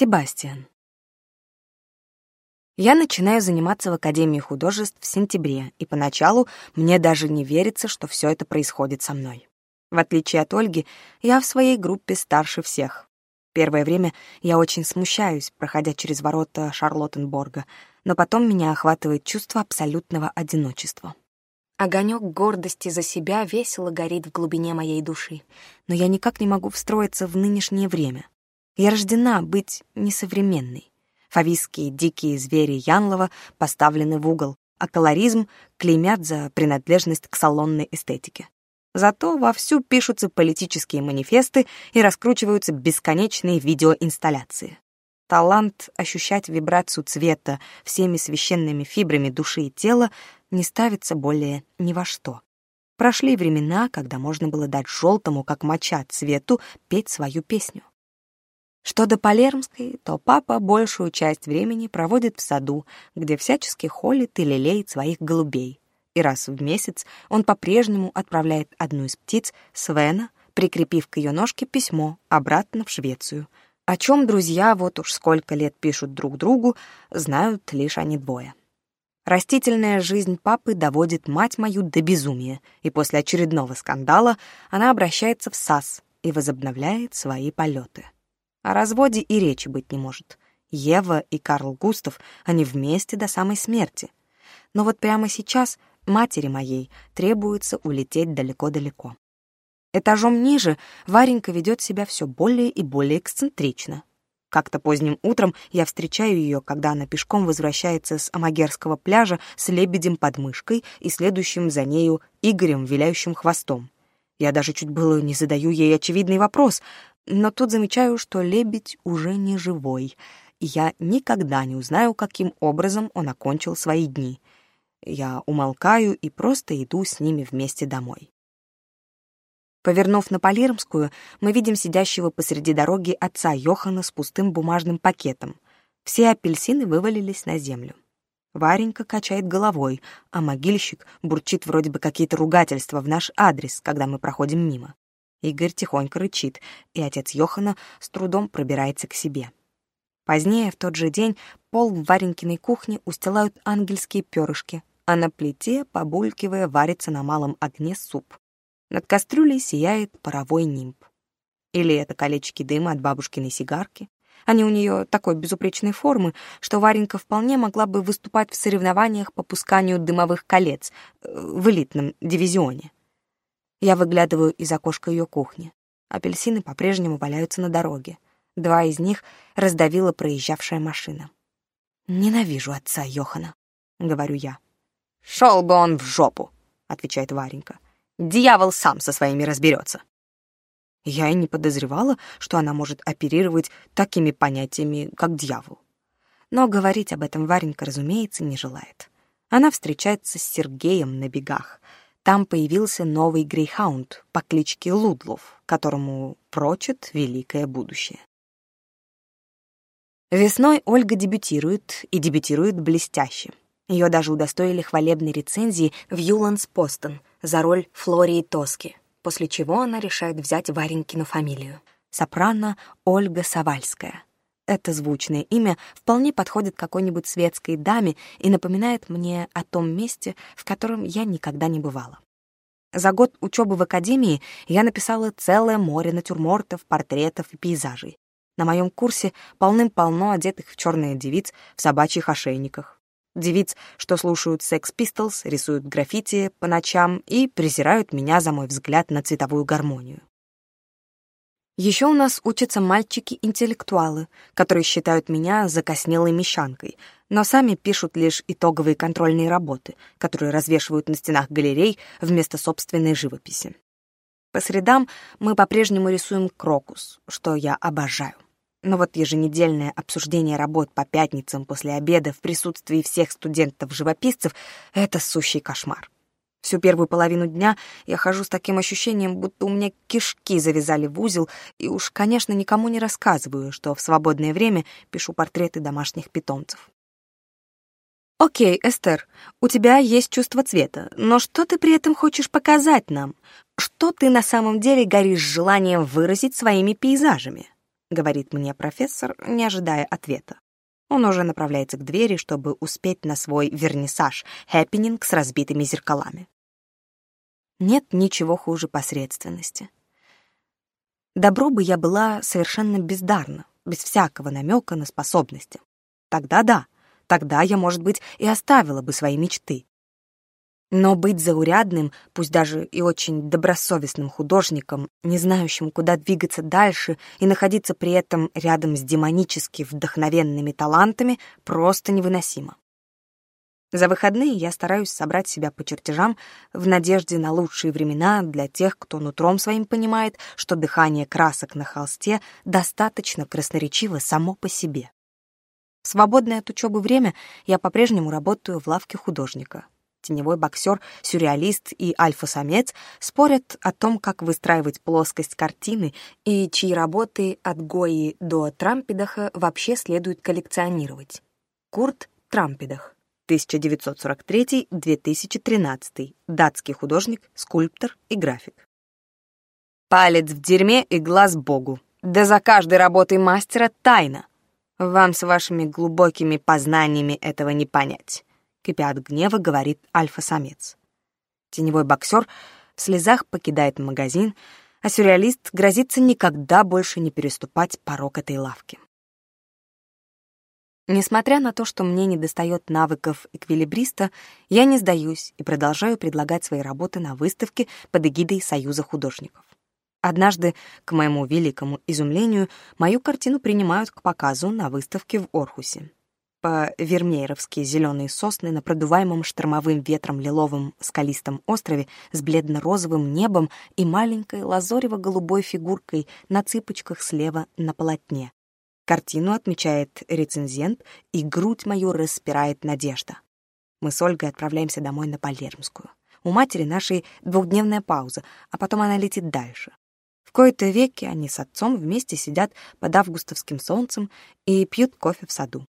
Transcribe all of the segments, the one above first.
Себастьян. Я начинаю заниматься в Академии художеств в сентябре, и поначалу мне даже не верится, что все это происходит со мной. В отличие от Ольги, я в своей группе старше всех. Первое время я очень смущаюсь, проходя через ворота Шарлоттенборга, но потом меня охватывает чувство абсолютного одиночества. Огонек гордости за себя весело горит в глубине моей души, но я никак не могу встроиться в нынешнее время. Я рождена быть несовременной. Фавистские дикие звери Янлова поставлены в угол, а колоризм клеймят за принадлежность к салонной эстетике. Зато вовсю пишутся политические манифесты и раскручиваются бесконечные видеоинсталляции. Талант ощущать вибрацию цвета всеми священными фибрами души и тела не ставится более ни во что. Прошли времена, когда можно было дать желтому, как моча, цвету петь свою песню. Что до Палермской, то папа большую часть времени проводит в саду, где всячески холит и лелеет своих голубей. И раз в месяц он по-прежнему отправляет одну из птиц, Свена, прикрепив к ее ножке письмо обратно в Швецию. О чем друзья вот уж сколько лет пишут друг другу, знают лишь они двое. Растительная жизнь папы доводит мать мою до безумия, и после очередного скандала она обращается в САС и возобновляет свои полеты. О разводе и речи быть не может. Ева и Карл Густав, они вместе до самой смерти. Но вот прямо сейчас матери моей требуется улететь далеко-далеко. Этажом ниже Варенька ведет себя все более и более эксцентрично. Как-то поздним утром я встречаю ее, когда она пешком возвращается с Амагерского пляжа с лебедем под мышкой и следующим за нею Игорем, виляющим хвостом. Я даже чуть было не задаю ей очевидный вопрос, но тут замечаю, что лебедь уже не живой, я никогда не узнаю, каким образом он окончил свои дни. Я умолкаю и просто иду с ними вместе домой. Повернув на Полирмскую, мы видим сидящего посреди дороги отца Йохана с пустым бумажным пакетом. Все апельсины вывалились на землю. Варенька качает головой, а могильщик бурчит вроде бы какие-то ругательства в наш адрес, когда мы проходим мимо. Игорь тихонько рычит, и отец Йохана с трудом пробирается к себе. Позднее, в тот же день, пол в Варенькиной кухне устилают ангельские перышки, а на плите, побулькивая, варится на малом огне суп. Над кастрюлей сияет паровой нимб. Или это колечки дыма от бабушкиной сигарки. Они у нее такой безупречной формы, что Варенька вполне могла бы выступать в соревнованиях по пусканию дымовых колец э, в элитном дивизионе. Я выглядываю из окошка ее кухни. Апельсины по-прежнему валяются на дороге. Два из них раздавила проезжавшая машина. «Ненавижу отца Йохана», — говорю я. «Шел бы он в жопу», — отвечает Варенька. «Дьявол сам со своими разберется». Я и не подозревала, что она может оперировать такими понятиями, как дьявол. Но говорить об этом Варенька, разумеется, не желает. Она встречается с Сергеем на бегах — там появился новый грейхаунд по кличке Лудлов, которому прочит великое будущее. Весной Ольга дебютирует, и дебютирует блестяще. Ее даже удостоили хвалебной рецензии в Юланс Постон за роль Флории Тоски, после чего она решает взять Варенькину фамилию. Сопрано Ольга Савальская — это звучное имя вполне подходит какой-нибудь светской даме и напоминает мне о том месте, в котором я никогда не бывала. За год учебы в академии я написала целое море натюрмортов, портретов и пейзажей. На моем курсе полным-полно одетых в черные девиц в собачьих ошейниках. Девиц, что слушают Sex Pistols, рисуют граффити по ночам и презирают меня за мой взгляд на цветовую гармонию. Еще у нас учатся мальчики-интеллектуалы, которые считают меня закоснелой мещанкой, но сами пишут лишь итоговые контрольные работы, которые развешивают на стенах галерей вместо собственной живописи. По средам мы по-прежнему рисуем крокус, что я обожаю. Но вот еженедельное обсуждение работ по пятницам после обеда в присутствии всех студентов-живописцев — это сущий кошмар. Всю первую половину дня я хожу с таким ощущением, будто у меня кишки завязали в узел, и уж, конечно, никому не рассказываю, что в свободное время пишу портреты домашних питомцев. «Окей, Эстер, у тебя есть чувство цвета, но что ты при этом хочешь показать нам? Что ты на самом деле горишь желанием выразить своими пейзажами?» — говорит мне профессор, не ожидая ответа. Он уже направляется к двери, чтобы успеть на свой вернисаж, хэппенинг с разбитыми зеркалами. Нет ничего хуже посредственности. Добро бы я была совершенно бездарна, без всякого намека на способности. Тогда да, тогда я, может быть, и оставила бы свои мечты. Но быть заурядным, пусть даже и очень добросовестным художником, не знающим, куда двигаться дальше, и находиться при этом рядом с демонически вдохновенными талантами, просто невыносимо. За выходные я стараюсь собрать себя по чертежам в надежде на лучшие времена для тех, кто нутром своим понимает, что дыхание красок на холсте достаточно красноречиво само по себе. В свободное от учебы время я по-прежнему работаю в лавке художника, теневой боксер, сюрреалист и альфа-самец спорят о том, как выстраивать плоскость картины и чьи работы от Гои до Трампидаха вообще следует коллекционировать. Курт Трампидах, 1943-2013, датский художник, скульптор и график. Палец в дерьме и глаз Богу. Да за каждой работой мастера тайна. Вам с вашими глубокими познаниями этого не понять кипя от гнева, говорит альфа-самец. Теневой боксер в слезах покидает магазин, а сюрреалист грозится никогда больше не переступать порог этой лавки. Несмотря на то, что мне недостает навыков эквилибриста, я не сдаюсь и продолжаю предлагать свои работы на выставке под эгидой Союза художников. Однажды, к моему великому изумлению, мою картину принимают к показу на выставке в Орхусе по-вермееровски зеленые сосны на продуваемом штормовым ветром лиловым скалистом острове с бледно-розовым небом и маленькой лазорево-голубой фигуркой на цыпочках слева на полотне. Картину отмечает рецензент, и грудь мою распирает надежда. Мы с Ольгой отправляемся домой на Палермскую. У матери нашей двухдневная пауза, а потом она летит дальше. В кои-то веки они с отцом вместе сидят под августовским солнцем и пьют кофе в саду.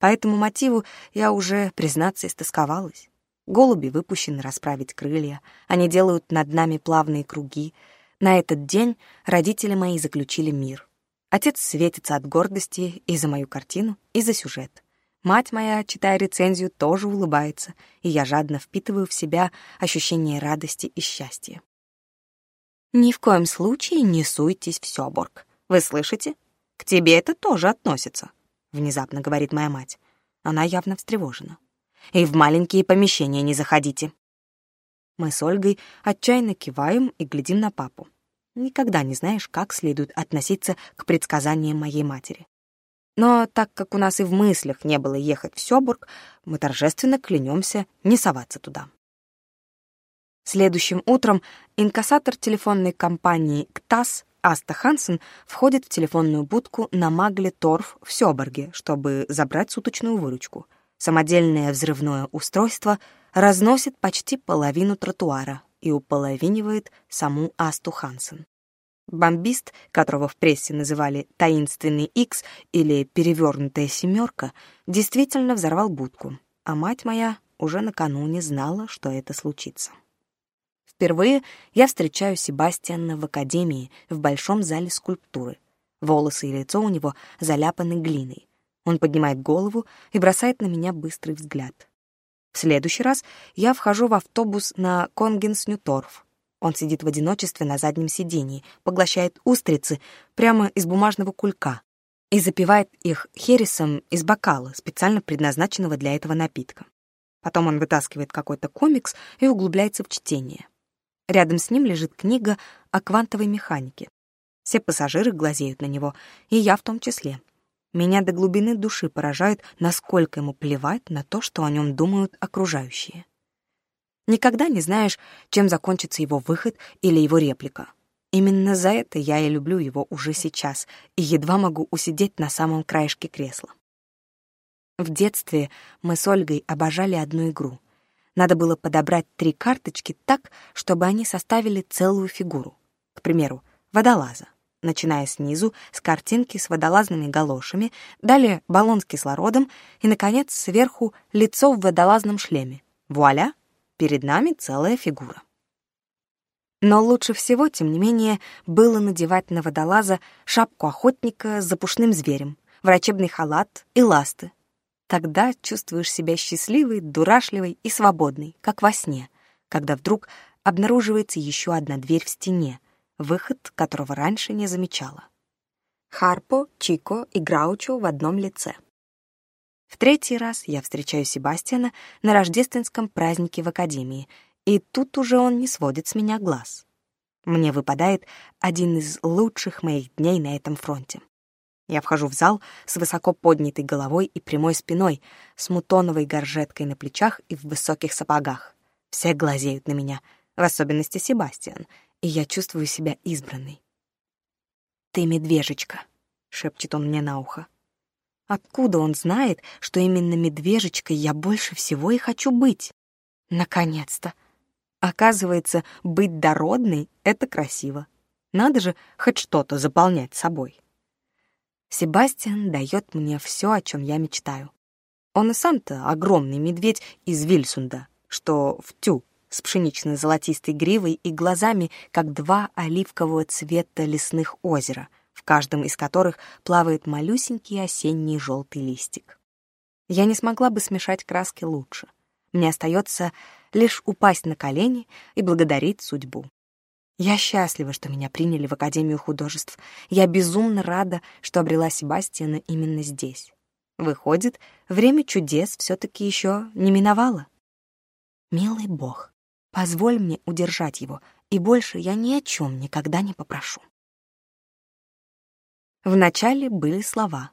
По этому мотиву я уже, признаться, истосковалась. Голуби выпущены расправить крылья, они делают над нами плавные круги. На этот день родители мои заключили мир. Отец светится от гордости и за мою картину, и за сюжет. Мать моя, читая рецензию, тоже улыбается, и я жадно впитываю в себя ощущение радости и счастья. «Ни в коем случае не суйтесь в Сёборг. Вы слышите? К тебе это тоже относится», — внезапно говорит моя мать. Она явно встревожена. «И в маленькие помещения не заходите». Мы с Ольгой отчаянно киваем и глядим на папу. Никогда не знаешь, как следует относиться к предсказаниям моей матери. Но так как у нас и в мыслях не было ехать в Сёбург, мы торжественно клянемся не соваться туда. Следующим утром инкассатор телефонной компании «КТАС» Аста Хансен входит в телефонную будку на Магле Торф в Сёберге, чтобы забрать суточную выручку. Самодельное взрывное устройство разносит почти половину тротуара и уполовинивает саму Асту Хансен. Бомбист, которого в прессе называли «таинственный X или «перевернутая семерка», действительно взорвал будку, а мать моя уже накануне знала, что это случится. Впервые я встречаю Себастьяна в академии, в большом зале скульптуры. Волосы и лицо у него заляпаны глиной. Он поднимает голову и бросает на меня быстрый взгляд. В следующий раз я вхожу в автобус на Конгенс-Нюторф. Он сидит в одиночестве на заднем сидении, поглощает устрицы прямо из бумажного кулька и запивает их хересом из бокала, специально предназначенного для этого напитка. Потом он вытаскивает какой-то комикс и углубляется в чтение. Рядом с ним лежит книга о квантовой механике. Все пассажиры глазеют на него, и я в том числе. Меня до глубины души поражает, насколько ему плевать на то, что о нем думают окружающие. Никогда не знаешь, чем закончится его выход или его реплика. Именно за это я и люблю его уже сейчас и едва могу усидеть на самом краешке кресла. В детстве мы с Ольгой обожали одну игру — надо было подобрать три карточки так, чтобы они составили целую фигуру. К примеру, водолаза. Начиная снизу, с картинки с водолазными галошами, далее баллон с кислородом и, наконец, сверху лицо в водолазном шлеме. Вуаля! Перед нами целая фигура. Но лучше всего, тем не менее, было надевать на водолаза шапку охотника с запушным зверем, врачебный халат и ласты, Тогда чувствуешь себя счастливой, дурашливой и свободной, как во сне, когда вдруг обнаруживается еще одна дверь в стене, выход которого раньше не замечала. Харпо, Чико и Граучо в одном лице. В третий раз я встречаю Себастьяна на рождественском празднике в академии, и тут уже он не сводит с меня глаз. Мне выпадает один из лучших моих дней на этом фронте. Я вхожу в зал с высоко поднятой головой и прямой спиной, с мутоновой горжеткой на плечах и в высоких сапогах. Все глазеют на меня, в особенности Себастьян, и я чувствую себя избранной. «Ты медвежечка», — шепчет он мне на ухо. Откуда он знает, что именно медвежечкой я больше всего и хочу быть? Наконец-то! Оказывается, быть дородной — это красиво. Надо же хоть что-то заполнять собой. Себастьян дает мне все, о чем я мечтаю. Он и сам-то огромный медведь из Вильсунда, что в тю, с пшенично-золотистой гривой и глазами, как два оливкового цвета лесных озера, в каждом из которых плавает малюсенький осенний желтый листик. Я не смогла бы смешать краски лучше. Мне остается лишь упасть на колени и благодарить судьбу. Я счастлива, что меня приняли в Академию художеств. Я безумно рада, что обрела Себастьяна именно здесь. Выходит, время чудес все-таки еще не миновало. Милый Бог, позволь мне удержать его, и больше я ни о чем никогда не попрошу. Вначале были слова.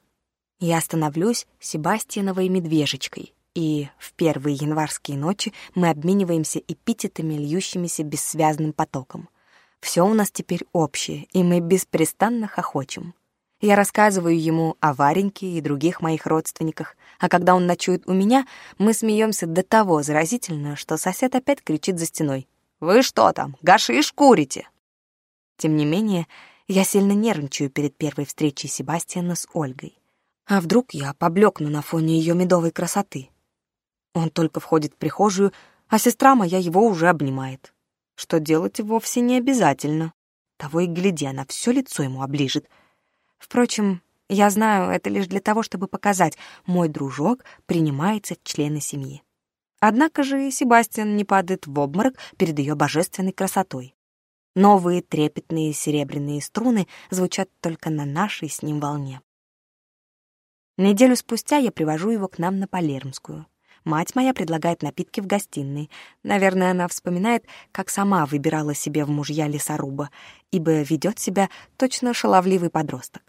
Я становлюсь Себастьяновой медвежечкой, и в первые январские ночи мы обмениваемся эпитетами, льющимися бессвязным потоком — все у нас теперь общее, и мы беспрестанно хохочем. Я рассказываю ему о Вареньке и других моих родственниках, а когда он ночует у меня, мы смеемся до того заразительно, что сосед опять кричит за стеной. «Вы что там, гашиш курите?» Тем не менее, я сильно нервничаю перед первой встречей Себастьяна с Ольгой. А вдруг я поблекну на фоне ее медовой красоты? Он только входит в прихожую, а сестра моя его уже обнимает что делать вовсе не обязательно. Того и гляди, она все лицо ему оближет. Впрочем, я знаю, это лишь для того, чтобы показать, мой дружок принимается в члены семьи. Однако же Себастьян не падает в обморок перед ее божественной красотой. Новые трепетные серебряные струны звучат только на нашей с ним волне. Неделю спустя я привожу его к нам на Палермскую — Мать моя предлагает напитки в гостиной. Наверное, она вспоминает, как сама выбирала себе в мужья лесоруба, ибо ведет себя точно шаловливый подросток.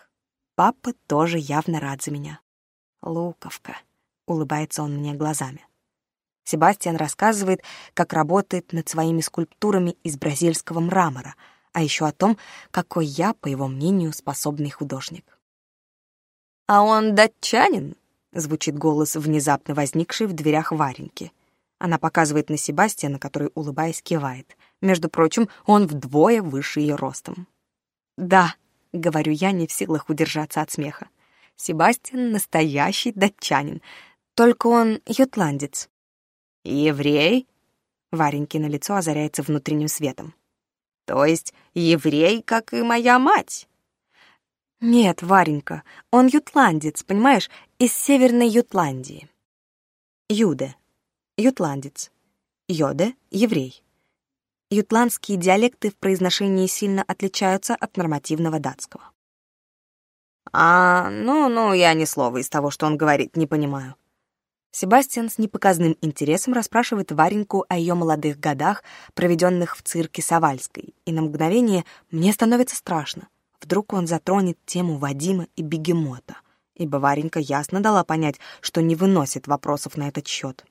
Папа тоже явно рад за меня. «Луковка», — улыбается он мне глазами. Себастьян рассказывает, как работает над своими скульптурами из бразильского мрамора, а еще о том, какой я, по его мнению, способный художник. «А он датчанин?» Звучит голос, внезапно возникший в дверях Вареньки. Она показывает на Себастьяна, который, улыбаясь, кивает. Между прочим, он вдвое выше ее ростом. «Да», — говорю я, не в силах удержаться от смеха. Себастьян — настоящий датчанин, только он ютландец. «Еврей?» — Варенькино лицо озаряется внутренним светом. «То есть еврей, как и моя мать?» «Нет, Варенька, он ютландец, понимаешь, из Северной Ютландии». Юде. Ютландец. Йоде — еврей. Ютландские диалекты в произношении сильно отличаются от нормативного датского. «А, ну-ну, я ни слова из того, что он говорит, не понимаю». Себастьян с непоказным интересом расспрашивает Вареньку о ее молодых годах, проведенных в цирке Савальской, и на мгновение мне становится страшно — Вдруг он затронет тему Вадима и бегемота. Ибо Варенька ясно дала понять, что не выносит вопросов на этот счет.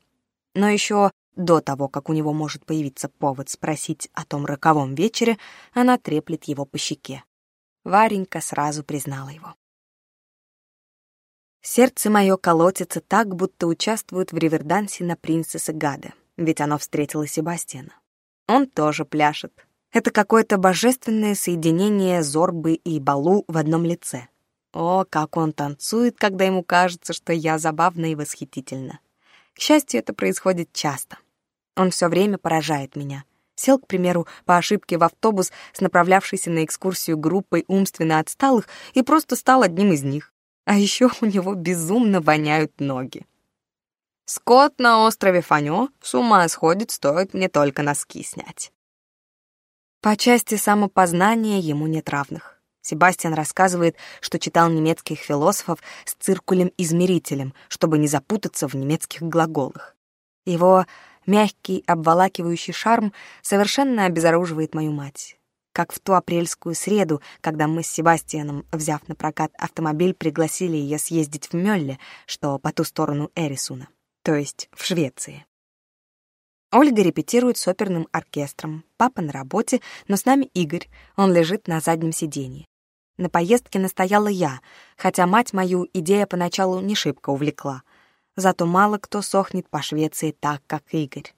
Но еще до того, как у него может появиться повод спросить о том роковом вечере, она треплет его по щеке. Варенька сразу признала его. Сердце мое колотится так, будто участвует в ревердансе на принцессы Гада, ведь оно встретило Себастьяна. Он тоже пляшет, это какое-то божественное соединение Зорбы и Балу в одном лице. О, как он танцует, когда ему кажется, что я забавна и восхитительна. К счастью, это происходит часто. Он все время поражает меня. Сел, к примеру, по ошибке в автобус с направлявшейся на экскурсию группой умственно отсталых и просто стал одним из них. А еще у него безумно воняют ноги. Скот на острове Фаню с ума сходит, стоит мне только носки снять. По части самопознания ему нет равных. Себастьян рассказывает, что читал немецких философов с циркулем-измерителем, чтобы не запутаться в немецких глаголах. Его мягкий, обволакивающий шарм совершенно обезоруживает мою мать. Как в ту апрельскую среду, когда мы с Себастьяном, взяв на прокат автомобиль, пригласили ее съездить в Мёлле, что по ту сторону Эрисуна, то есть в Швеции. Ольга репетирует с оперным оркестром. Папа на работе, но с нами Игорь. Он лежит на заднем сиденье. На поездке настояла я, хотя мать мою идея поначалу не шибко увлекла. Зато мало кто сохнет по Швеции так, как Игорь.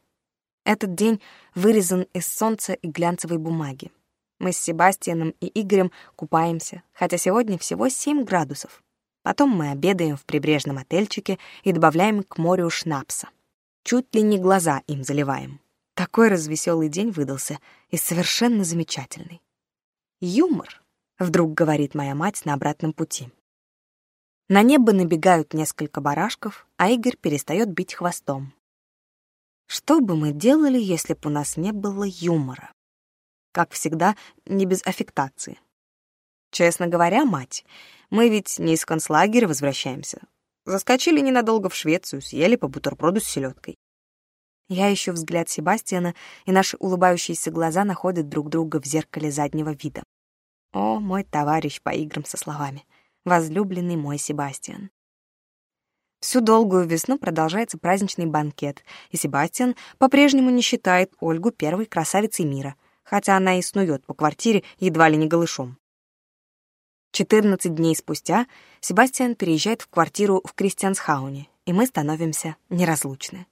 Этот день вырезан из солнца и глянцевой бумаги. Мы с Себастьяном и Игорем купаемся, хотя сегодня всего 7 градусов. Потом мы обедаем в прибрежном отельчике и добавляем к морю шнапса чуть ли не глаза им заливаем. Такой развеселый день выдался и совершенно замечательный. «Юмор», — вдруг говорит моя мать на обратном пути. На небо набегают несколько барашков, а Игорь перестает бить хвостом. Что бы мы делали, если бы у нас не было юмора? Как всегда, не без аффектации. Честно говоря, мать, мы ведь не из концлагеря возвращаемся, Заскочили ненадолго в Швецию, съели по бутерброду с селедкой. Я ищу взгляд Себастьяна, и наши улыбающиеся глаза находят друг друга в зеркале заднего вида. О, мой товарищ по играм со словами. Возлюбленный мой Себастьян. Всю долгую весну продолжается праздничный банкет, и Себастьян по-прежнему не считает Ольгу первой красавицей мира, хотя она и снует по квартире едва ли не голышом. 14 дней спустя Себастьян переезжает в квартиру в Кристиансхауне, и мы становимся неразлучны.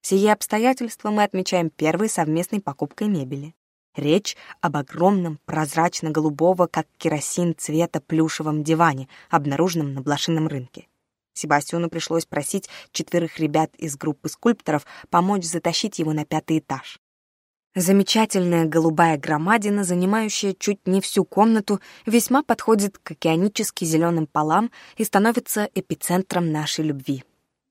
Сие обстоятельства мы отмечаем первой совместной покупкой мебели. Речь об огромном прозрачно-голубого, как керосин цвета, плюшевом диване, обнаруженном на блошином рынке. Себастьяну пришлось просить четверых ребят из группы скульпторов помочь затащить его на пятый этаж. Замечательная голубая громадина, занимающая чуть не всю комнату, весьма подходит к океанически зеленым полам и становится эпицентром нашей любви.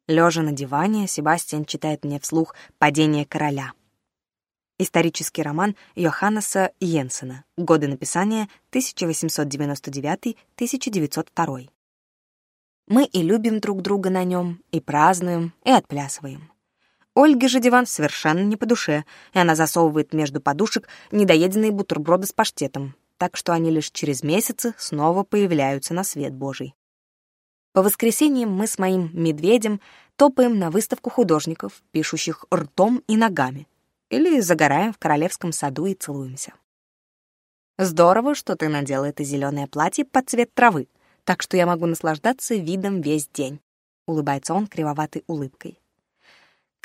Лежа на диване, Себастьян читает мне вслух «Падение короля». Исторический роман Йоханнеса Йенсена. Годы написания 1899-1902. Мы и любим друг друга на нем, и празднуем, и отплясываем. Ольге же диван совершенно не по душе, и она засовывает между подушек недоеденные бутерброды с паштетом, так что они лишь через месяцы снова появляются на свет Божий. По воскресеньям мы с моим медведем топаем на выставку художников, пишущих ртом и ногами, или загораем в королевском саду и целуемся. Здорово, что ты надела это зеленое платье под цвет травы, так что я могу наслаждаться видом весь день. Улыбается он кривоватой улыбкой.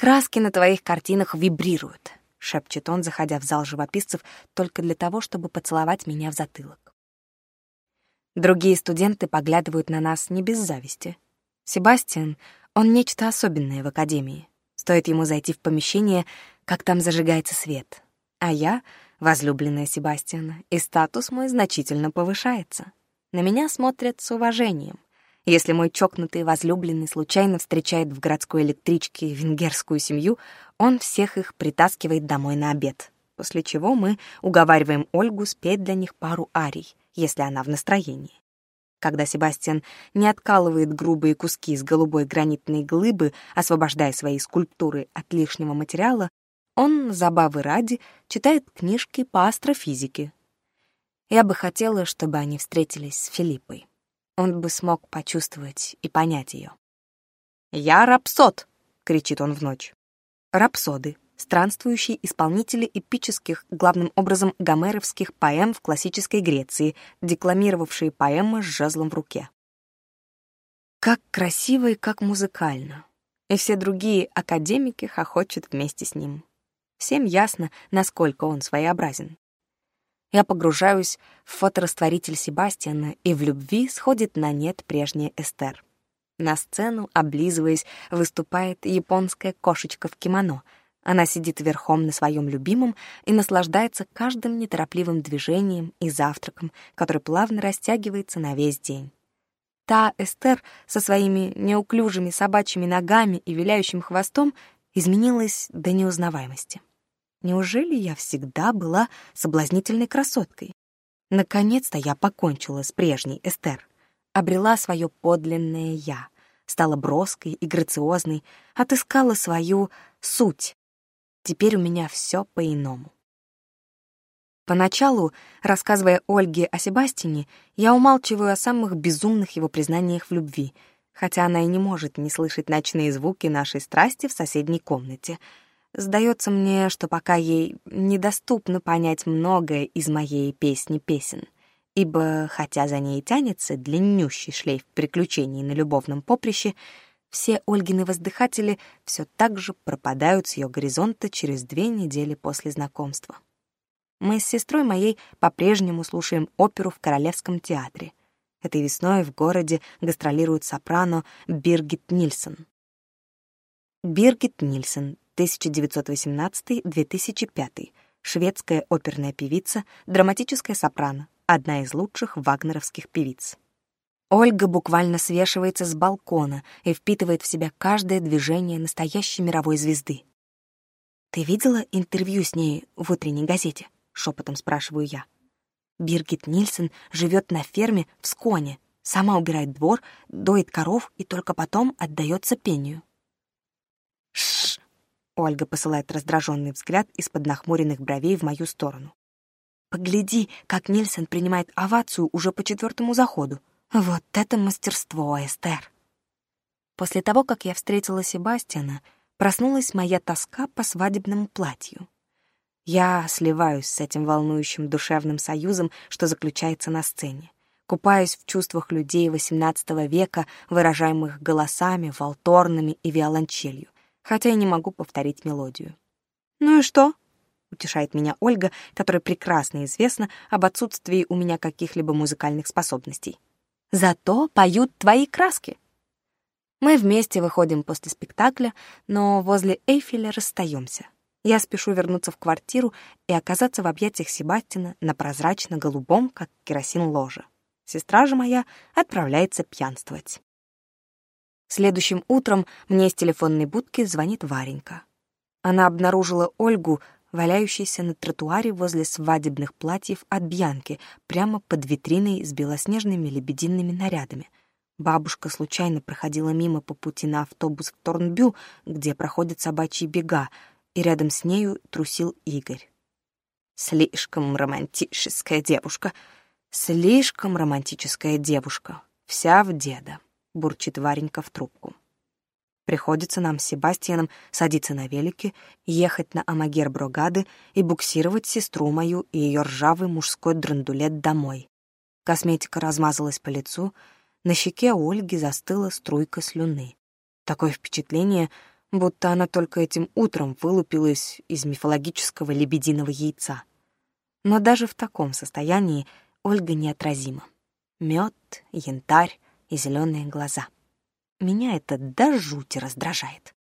Краски на твоих картинах вибрируют», — шепчет он, заходя в зал живописцев только для того, чтобы поцеловать меня в затылок. Другие студенты поглядывают на нас не без зависти. Себастьян, он нечто особенное в академии. Стоит ему зайти в помещение, как там зажигается свет. А я — возлюбленная Себастьяна, и статус мой значительно повышается. На меня смотрят с уважением. Если мой чокнутый возлюбленный случайно встречает в городской электричке венгерскую семью, он всех их притаскивает домой на обед, после чего мы уговариваем Ольгу спеть для них пару арий, если она в настроении. Когда Себастьян не откалывает грубые куски из голубой гранитной глыбы, освобождая свои скульптуры от лишнего материала, он, забавы ради, читает книжки по астрофизике. Я бы хотела, чтобы они встретились с Филиппой он бы смог почувствовать и понять ее. «Я рапсод!» — кричит он в ночь. Рапсоды — странствующие исполнители эпических, главным образом гомеровских поэм в классической Греции, декламировавшие поэмы с жезлом в руке. Как красиво и как музыкально. И все другие академики хохочут вместе с ним. Всем ясно, насколько он своеобразен. Я погружаюсь в фоторастворитель Себастьяна, и в любви сходит на нет прежняя Эстер. На сцену, облизываясь, выступает японская кошечка в кимоно. Она сидит верхом на своем любимом и наслаждается каждым неторопливым движением и завтраком, который плавно растягивается на весь день. Та Эстер со своими неуклюжими собачьими ногами и виляющим хвостом изменилась до неузнаваемости. Неужели я всегда была соблазнительной красоткой? Наконец-то я покончила с прежней Эстер, обрела свое подлинное «я», стала броской и грациозной, отыскала свою суть. Теперь у меня все по-иному. Поначалу, рассказывая Ольге о Себастине, я умалчиваю о самых безумных его признаниях в любви, хотя она и не может не слышать ночные звуки нашей страсти в соседней комнате — Сдается мне, что пока ей недоступно понять многое из моей песни песен, ибо, хотя за ней тянется длиннющий шлейф приключений на любовном поприще, все Ольгины воздыхатели все так же пропадают с ее горизонта через две недели после знакомства. Мы с сестрой моей по-прежнему слушаем оперу в Королевском театре. Этой весной в городе гастролирует сопрано Биргит Нильсон. Биргит Нильсон, 1918-2005, шведская оперная певица, драматическая сопрано, одна из лучших вагнеровских певиц. Ольга буквально свешивается с балкона и впитывает в себя каждое движение настоящей мировой звезды. «Ты видела интервью с ней в утренней газете?» — шепотом спрашиваю я. Биргит Нильсон живет на ферме в Сконе, сама убирает двор, доит коров и только потом отдается пению. Ольга посылает раздраженный взгляд из-под нахмуренных бровей в мою сторону. «Погляди, как Нильсон принимает овацию уже по четвертому заходу. Вот это мастерство, Эстер!» После того, как я встретила Себастьяна, проснулась моя тоска по свадебному платью. Я сливаюсь с этим волнующим душевным союзом, что заключается на сцене. Купаюсь в чувствах людей XVIII века, выражаемых голосами, волторнами и виолончелью хотя я не могу повторить мелодию. «Ну и что?» — утешает меня Ольга, которая прекрасно известна об отсутствии у меня каких-либо музыкальных способностей. «Зато поют твои краски!» Мы вместе выходим после спектакля, но возле Эйфеля расстаемся. Я спешу вернуться в квартиру и оказаться в объятиях Себастина на прозрачно-голубом, как керосин ложе. Сестра же моя отправляется пьянствовать. Следующим утром мне из телефонной будки звонит Варенька. Она обнаружила Ольгу, валяющейся на тротуаре возле свадебных платьев от Бьянки, прямо под витриной с белоснежными лебединными нарядами. Бабушка случайно проходила мимо по пути на автобус в Торнбю, где проходят собачьи бега, и рядом с нею трусил Игорь. «Слишком романтическая девушка», слишком романтическая девушка, вся в деда бурчит Варенька в трубку. Приходится нам с Себастьяном садиться на велике, ехать на Амагер-Брогады и буксировать сестру мою и ее ржавый мужской драндулет домой. Косметика размазалась по лицу, на щеке Ольги застыла струйка слюны. Такое впечатление, будто она только этим утром вылупилась из мифологического лебединого яйца. Но даже в таком состоянии Ольга неотразима. Мед, янтарь, и зеленые глаза. Меня это до жути раздражает.